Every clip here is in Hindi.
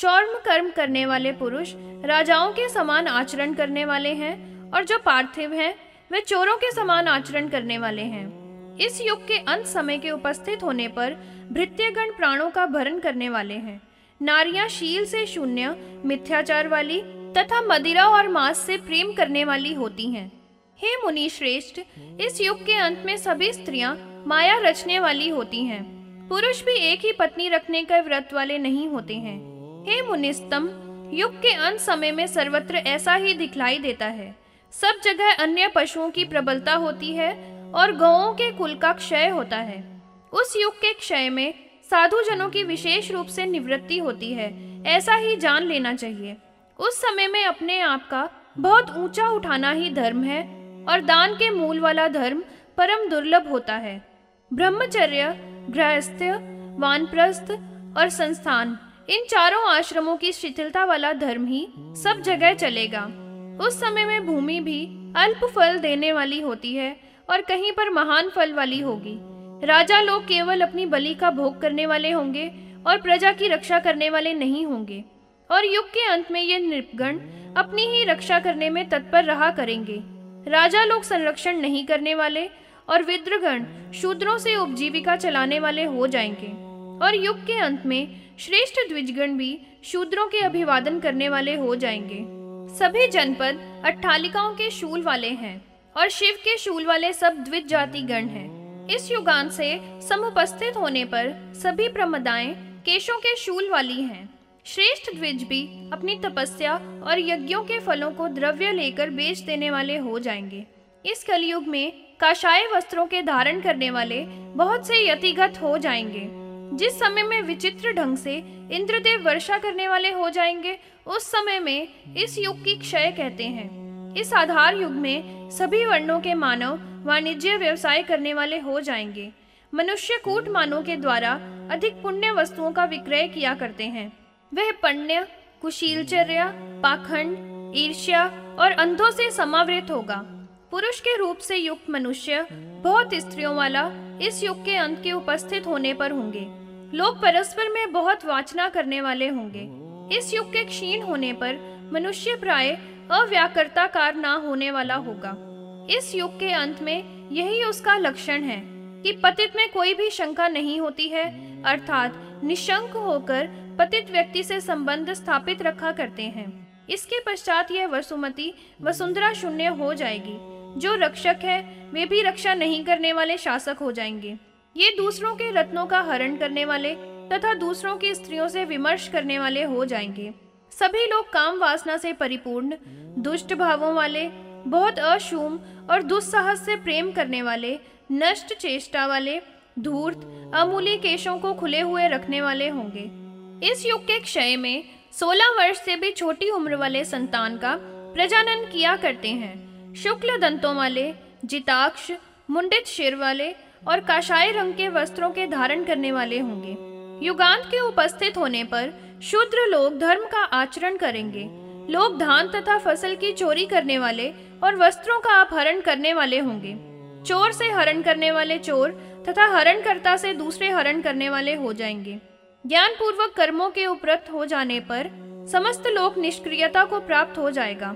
चौर्म कर्म करने वाले पुरुष राजाओं के समान आचरण करने वाले हैं और जो पार्थिव हैं, वे चोरों के समान आचरण करने वाले हैं। इस युग के अंत समय के उपस्थित होने पर भृत्यगण प्राणों का भरण करने वाले हैं। नारियाँ शील से शून्य, मिथ्याचार वाली तथा मदिरा और मांस से प्रेम करने वाली होती हैं। हे मुनि श्रेष्ठ इस युग के अंत में सभी स्त्रियाँ माया रचने वाली होती हैं। पुरुष भी एक ही पत्नी रखने का व्रत वाले नहीं होते हैं। हे मुनिस्तम, युग के अंत समय में सर्वत्र ऐसा ही दिखलाई देता है। सब जगह अन्य पशुओं की प्रबलता होती है और गौओं के कुल का क्षय होता है। उस युग के क्षय में साधु जनों की विशेष रूप से निवृत्ति होती है, ऐसा ही जान लेना चाहिए। उस समय में अपने आप का बहुत ऊँचा उठाना ही धर्म है और दान के मूल वाला धर्म परम दुर्लभ होता है। ब्रह्मचर्य गृहस्थ्य वानप्रस्थ और संस्थान। इन चारों आश्रमों की शिथिलता वाला धर्म ही सब जगह चलेगा। उस समय में भूमि भी अल्प फल देने वाली होती है और कहीं पर महान फल वाली होगी। राजा लोग केवल अपनी बलि का भोग करने वाले होंगे और प्रजा की रक्षा करने वाले नहीं होंगे। और युग के अंत में ये नृपगण अपनी ही रक्षा करने में तत्पर रहा करेंगे। राजा लोग संरक्षण नहीं करने वाले और विद्रगण शूद्रों से उपजीविका चलाने वाले हो जाएँगे। और युग के अंत में श्रेष्ठ द्विजगण भी शूद्रों के अभिवादन करने वाले हो जाएँगे। सभी जनपद अट्ठालिकाओं के शूल वाले हैं और शिव के शूल वाले सब द्विज जाति गण हैं। इस युगान से समुपस्थित होने पर सभी प्रमदाएँ केशों के शूल वाली हैं। श्रेष्ठ द्विज भी अपनी तपस्या और यज्ञों के फलों को द्रव्य लेकर बेच देने वाले हो जाएँगे। इस कलयुग में काशाय वस्त्रों के धारण करने वाले बहुत से यतिगत हो जाएँगे। जिस समय में विचित्र ढंग से इंद्रदेव वर्षा करने वाले हो जाएँगे, उस समय में इस युग की क्षय कहते हैं। इस आधार युग में सभी वर्णों के मानव वाणिज्य व्यवसाय करने वाले हो जाएँगे। मनुष्य कूट मानों के द्वारा अधिक पुण्य वस्तुओं का विक्रय किया करते हैं। वह पण्य, कुशीलचर्या, पाखंड, ईर्ष्या और अंधों से समावृत होगा। पुरुष के रूप से युक्त मनुष्य बहुत स्त्रियों वाला इस युग के अंत के उपस्थित होने पर होंगे। लोग परस्पर में बहुत वाचना करने वाले होंगे। इस युग के क्षीण होने पर मनुष्य प्राय अव्याकृताकार ना होने वाला होगा। इस युग के अंत में यही उसका लक्षण है कि पतित में कोई भी शंका नहीं होती है, अर्थात निशंक होकर पतित व्यक्ति से संबंध स्थापित रखा करते हैं। इसके पश्चात यह वसुमती वसुंधरा शून्य हो जाएगी। जो रक्षक है, वे भी रक्षा नहीं करने वाले शासक हो जाएँगे। ये दूसरों के रत्नों का हरण करने वाले तथा दूसरों की स्त्रियों से विमर्श करने वाले हो जाएँगे। सभी लोग काम वासना से परिपूर्ण, दुष्ट भावों वाले, बहुत अशुम और दुस्साहस से प्रेम करने वाले, नष्ट चेष्टा वाले, धूर्त, अमूली केशों को खुले हुए रखने वाले होंगे। इस युग के क्षय में 16 वर्ष से भी छोटी उम्र वाले संतान का प्रजनन किया करते हैं। शुक्ल दंतों वाले, जिताक्ष, मुंडित शिर वाले और काशाई रंग के वस्त्रों के धारण करने वाले होंगे। युगांत के उपस्थित होने पर शूद्र लोग धर्म का आचरण करेंगे। लोग धान तथा फ़सल की चोरी करने वाले और वस्त्रों का अपहरण करने वाले होंगे। चोर से हरण करने वाले चोर तथा हरणकर्ता से दूसरे हरण करने वाले हो जाएँगे। ज्ञान पूर्वक कर्मों के उपरत हो जाने पर समस्त लोक निष्क्रियता को प्राप्त हो जाएगा।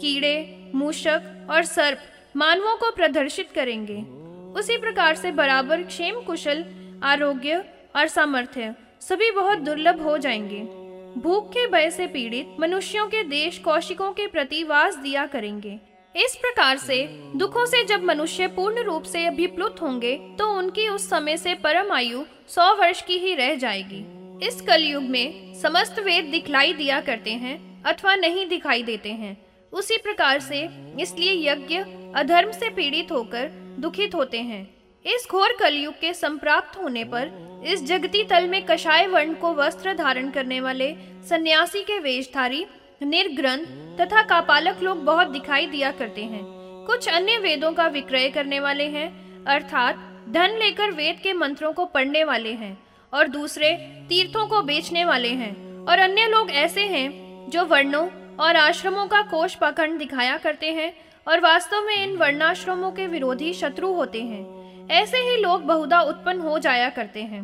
कीड़े, मूषक और सर्प मानवों को प्रदर्शित करेंगे। उसी प्रकार से बराबर, क्षेम, कुशल, आरोग्य और सामर्थ्य सभी बहुत दुर्लभ हो जाएँगे। भूख के भय से पीड़ित मनुष्यों के देश कौशिकों के प्रति वास दिया करेंगे। इस प्रकार से दुखों से जब मनुष्य पूर्ण रूप से अभिप्लुत होंगे तो उनकी उस समय से परम आयु सौ वर्ष की ही रह जाएगी। इस कलयुग में समस्त वेद दिखलाई दिया करते हैं अथवा नहीं दिखाई देते हैं। उसी प्रकार से इसलिए यज्ञ, अधर्म से पीड़ित होकर दुखित होते हैं। इस घोर कलयुग के संप्राप्त होने पर, इस जगती तल में कषाय वर्ण को वस्त्र धारण करने वाले सन्यासी के वेशधारी, निर्ग्रंथ तथा कापालक लोग बहुत दिखाई दिया करते हैं। कुछ अन्य वेदों का विक्रय करने वाले हैं, अर्थात धन लेकर वेद के मंत्रों को पढ़ने वाले हैं और दूसरे तीर्थों को बेचने वाले हैं। और अन्य लोग ऐसे हैं, जो वर्णों और आश्रमों का कोष पाखंड दिखाया करते हैं और वास्तव में इन वर्णाश्रमों के विरोधी शत्रु होते हैं। ऐसे ही लोग बहुधा उत्पन्न हो जाया करते हैं।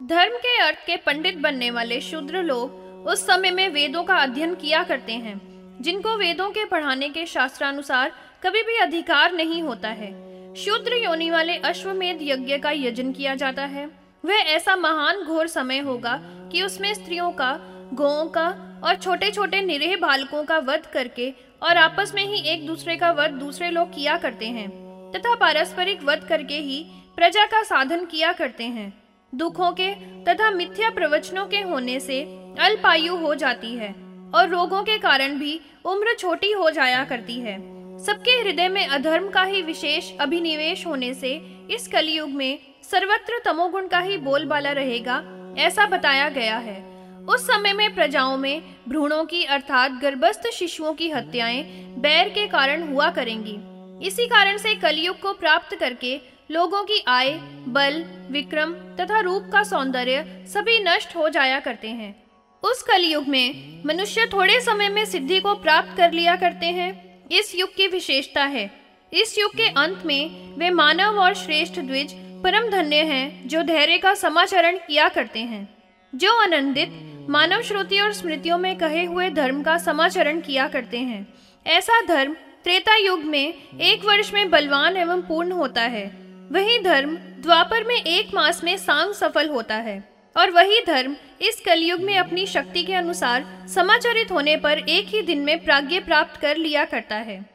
धर्म के अर्थ के पंडित बनने वाले शूद्र लोग उस समय में वेदों का अध्ययन किया करते हैं, जिनको वेदों के पढ़ाने के शास्त्रानुसार कभी भी अधिकार नहीं होता है। शूद्र योनि वाले अश्वमेध यज्ञ का यजन किया जाता है। वह ऐसा महान घोर समय होगा कि उसमें स्त्रियों का गौं का और छोटे छोटे निरीह बालकों का वध करके और आपस में ही एक दूसरे का वध दूसरे लोग किया करते हैं, तथा पारस्परिक वध करके ही प्रजा का साधन किया करते हैं। दुखों के तथा मिथ्या प्रवचनों के होने से अल्पायु हो जाती है, और रोगों के कारण भी उम्र छोटी हो जाया करती है। सबके हृदय में अधर्म का ही विशेष अभिनिवेश होने से इस कलयुग में सर्वत्र तमोगुण का ही बोलबाला रहेगा, ऐसा बताया गया है। उस समय में प्रजाओं में भ्रूणों की, अर्थात गर्भस्थ शिशुओं की हत्याएँ बैर के कारण हुआ करेंगी। इसी कारण से कलयुग को प्राप्त करके लोगों की आय, बल, विक्रम तथा रूप का सौंदर्य सभी नष्ट हो जाया करते हैं। उस कलयुग में मनुष्य थोड़े समय में सिद्धि को प्राप्त कर लिया करते हैं। इस युग की विशेषता है। इस युग के अंत में वे मानव और श्रेष्ठ द्विज परम धन्य हैं, जो धैर्य का समाचरण किया करते हैं। जो आनंदित मानव श्रुति और स्मृतियों में कहे हुए धर्म का समाचरण किया करते हैं। ऐसा धर्म त्रेता युग में एक वर्ष में बलवान एवं पूर्ण होता है। वही धर्म द्वापर में एक मास में सांग सफल होता है। और वही धर्म इस कलयुग में अपनी शक्ति के अनुसार समाचारित होने पर एक ही दिन में प्राग्ञ प्राप्त कर लिया करता है।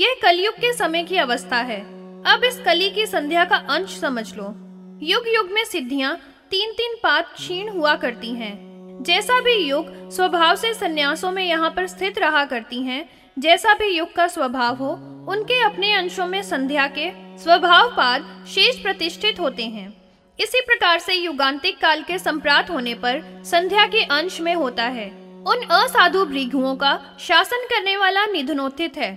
यह कलयुग के समय की अवस्था है। अब इस कली की संध्या का अंश समझ लो। युग युग में सिद्धियाँ तीन तीन पात क्षीण हुआ करती हैं। जैसा भी युग स्वभाव से संन्यासों में यहाँ पर स्थित रहा करती हैं, जैसा भी युग का स्वभाव हो, उनके अपने अंशों में संध्या के स्वभाव पाद शेष प्रतिष्ठित होते हैं। इसी प्रकार से युगांतिक काल के संप्रात होने पर संध्या के अंश में होता है। उन असाधु भृगुओं का शासन करने वाला निधनोत्थित है।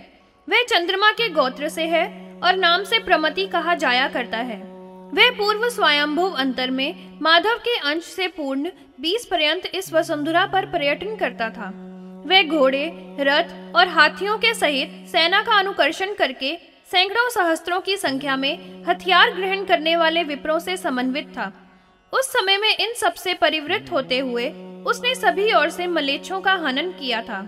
वह चंद्रमा के गोत्र से है और नाम से प्रमति कहा जाया करता है। वह पूर्व स्वयंभुव अंतर में माधव के अंश से पूर्ण बीस पर्यंत इस वसुंधरा पर पर्यटन करता था। वह घोड़े, रथ और हाथियों के सहित सेना का अनुकर्षण करके सैकड़ों सहस्त्रों की संख्या में हथियार ग्रहण करने वाले विप्रों से समन्वित था। उस समय में इन सबसे परिवृत होते हुए उसने सभी ओर से मलेच्छों का हनन किया था।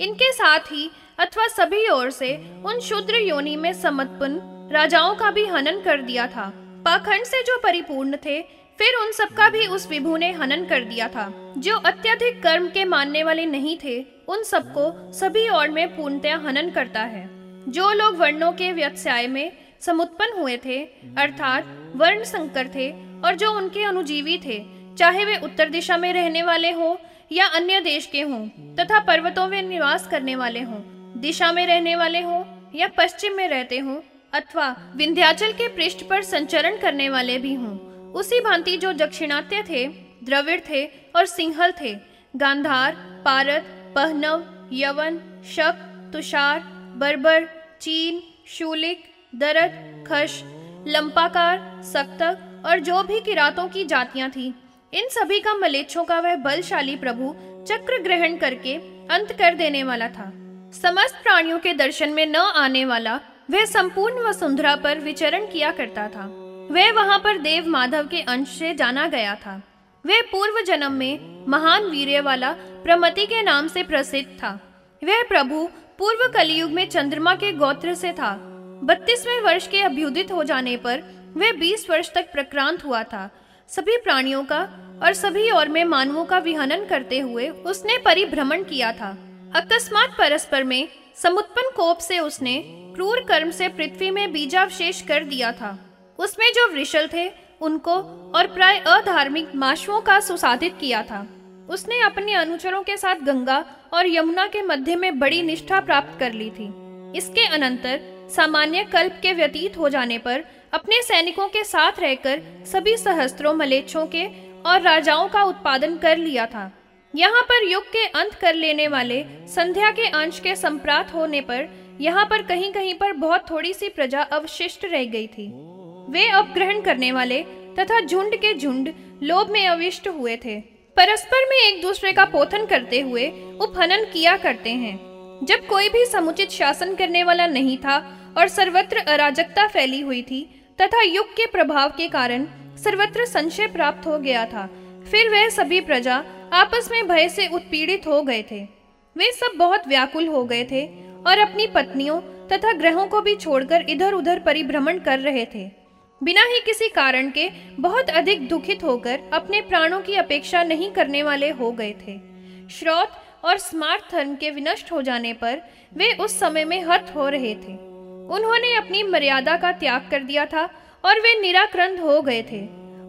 इनके साथ ही अथवा सभी ओर से उन शूद्र योनि में समत्पन्न राजाओं का भी हनन कर दिया था। पाखंड से जो परिपूर्ण थे, फिर उन सबका भी उस विभु ने हनन कर दिया था। जो अत्यधिक कर्म के मानने वाले नहीं थे, उन सबको सभी ओर में पूर्णतया हनन करता है। जो लोग वर्णों के व्यवसाय में समुत्पन्न हुए थे, अर्थात वर्ण संकर थे, और जो उनके अनुजीवी थे, चाहे वे उत्तर दिशा में रहने वाले हों या अन्य देश के हों, तथा पर्वतों में निवास करने वाले हों, दिशा में रहने वाले हों या पश्चिम में रहते हों अथवा विंध्याचल के पृष्ठ पर संचरण करने वाले भी हों। उसी भांति जो दक्षिणात्य थे, द्रविड़ थे और सिंहल थे, गांधार पारत पहनव, यवन, शक, तुषार, बर्बर, चीन, शूलिक, दरद, खश, लंपाकार सक्तक और जो भी किरातों की जातियाँ थी, इन सभी का मलेच्छों का वह बलशाली प्रभु चक्र ग्रहण करके अंत कर देने वाला था। समस्त प्राणियों के दर्शन में न आने वाला वह संपूर्ण वसुंधरा पर विचरण किया करता था। वह वहाँ पर देव माधव के अंश से जाना गया था। वह पूर्व जन्म में महान वीर्य वाला प्रमति के नाम से प्रसिद्ध था। वह प्रभु पूर्व कलयुग में चंद्रमा के गोत्र से था। बत्तीसवें वर्ष के अभ्युदित हो जाने पर वह बीस वर्ष तक प्रक्रांत हुआ था। सभी प्राणियों का और सभी और में मानवों का विहनन करते हुए उसने परिभ्रमण किया था। अकस्मात परस्पर में समुत्पन्न कोप से उसने क्रूर कर्म से पृथ्वी में बीजावशेष कर दिया था। उसमें जो वृषल थे, उनको और प्राय अधार्मिक माशुओं का सुसाधित किया था। उसने अपने अनुचरों के साथ गंगा और यमुना के मध्य में बड़ी निष्ठा प्राप्त कर ली थी। इसके अनंतर सामान्य कल्प के व्यतीत हो जाने पर अपने सैनिकों के साथ रहकर सभी सहस्त्रों मलेच्छों के और राजाओं का उत्पादन कर लिया था। यहाँ पर युग के अंत कर लेने वाले संध्या के अंश के संप्रात होने पर यहाँ पर कहीं कहीं पर बहुत थोड़ी सी प्रजा अवशिष्ट रह गई थी। वे अपग्रहण करने वाले तथा झुंड के झुंड लोभ में अविष्ट हुए थे। परस्पर में एक दूसरे का पोथन करते हुए उपहनन किया करते हैं। जब कोई भी समुचित शासन करने वाला नहीं था और सर्वत्र अराजकता फैली हुई थी तथा युग के प्रभाव के कारण सर्वत्र संशय प्राप्त हो गया था, फिर वह सभी प्रजा आपस में भय से उत्पीड़ित हो गए थे। वे सब बहुत व्याकुल हो गए थे और अपनी पत्नियों तथा ग्रहों को भी छोड़कर इधर उधर परिभ्रमण कर रहे थे। बिना ही किसी कारण के बहुत अधिक दुखित होकर अपने प्राणों की अपेक्षा नहीं करने वाले हो गए थे। श्रोत और स्मार्ट धर्म के विनष्ट हो जाने पर वे उस समय में हत हो रहे थे। उन्होंने अपनी मर्यादा का त्याग कर दिया था और वे निराक्रंद हो गए थे।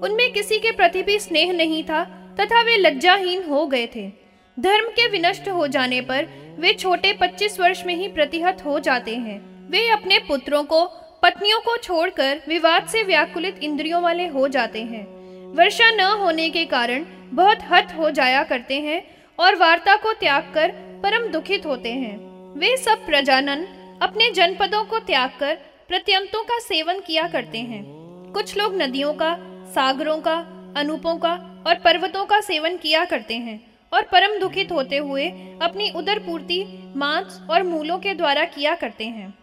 उनमें किसी के प्रति भी स्नेह नहीं था तथा वे लज्जाहीन हो गए थे। धर्म के विनष्ट हो जाने पर वे छोटे 25 वर्ष में ही प्रतिहत हो जाते हैं। वे अपने पुत्रों को, पत्नियों को छोड़कर विवाद से व्याकुलित इंद्रियों वाले हो जाते हैं। वर्षा न होने के कारण बहुत हत हो जाया करते हैं और वार्ता को त्याग कर परम दुखित होते हैं। वे सब प्रजानन अपने जनपदों को त्याग कर प्रत्यंतों का सेवन किया करते हैं। कुछ लोग नदियों का, सागरों का, अनूपों का और पर्वतों का सेवन किया करते हैं। और परम दुखित होते हुए अपनी उदर पूर्ति मांस और मूलों के द्वारा किया करते हैं।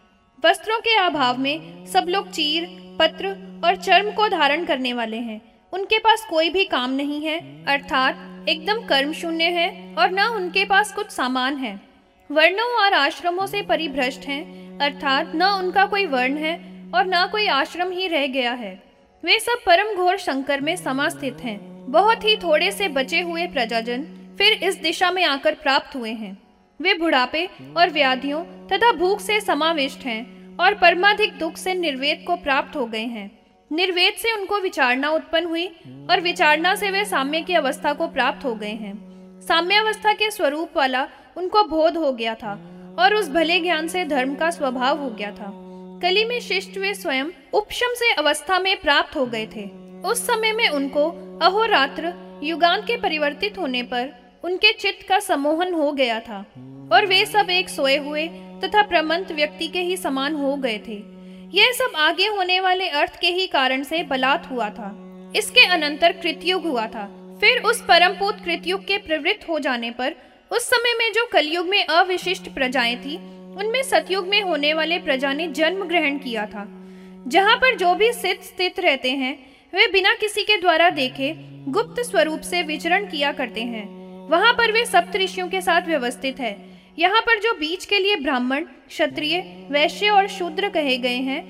वस्त्रों के अभाव में सब लोग चीर, पत्र और चर्म को धारण करने वाले हैं। उनके पास कोई भी काम नहीं है, अर्थात एकदम कर्म शून्य है और न उनके पास कुछ सामान है। वर्णों और आश्रमों से परिभ्रष्ट हैं, अर्थात न उनका कोई वर्ण है और न कोई आश्रम ही रह गया है। वे सब परम घोर शंकर में समास्थित हैं। बहुत ही थोड़े से बचे हुए प्रजाजन फिर इस दिशा में आकर प्राप्त हुए हैं। वे बुढ़ापे और व्याधियों तथा भूख से समाविष्ट हैं और परमाधिक दुख से निर्वेद को प्राप्त हो गए हैं। निर्वेद से उनको विचारना उत्पन्न हुई और विचारना से वे साम्य की अवस्था को प्राप्त हो गए हैं। साम्यावस्था के स्वरूप वाला उनको बोध हो गया था और उस भले ज्ञान से धर्म का स्वभाव हो गया था। कली में शिष्ट वे स्वयं उपशम से अवस्था में प्राप्त हो गए थे। उस समय में उनको अहोरात्र युगान के परिवर्तित होने पर उनके चित्त का सम्मोहन हो गया था और वे सब एक सोए हुए तथा प्रमंत व्यक्ति के ही समान हो गए थे। यह सब आगे होने वाले अर्थ के ही कारण से बलात् हुआ था। इसके अनंतर कृतयुग हुआ था। फिर उस परमपूत कृतयुग के प्रवृत्त हो जाने पर उस समय में जो कलयुग में अविशिष्ट प्रजाएँ थी, उनमें सतयुग में होने वाले प्रजा ने जन्म ग्रहण किया था। जहाँ पर जो भी स्थित स्थित रहते हैं, वे बिना किसी के द्वारा देखे गुप्त स्वरूप से विचरण किया करते हैं। वहाँ पर वे सप्त ऋषियों के साथ व्यवस्थित है। यहाँ पर जो बीच के लिए ब्राह्मण, क्षत्रिय, वैश्य और शूद्र कहे गए हैं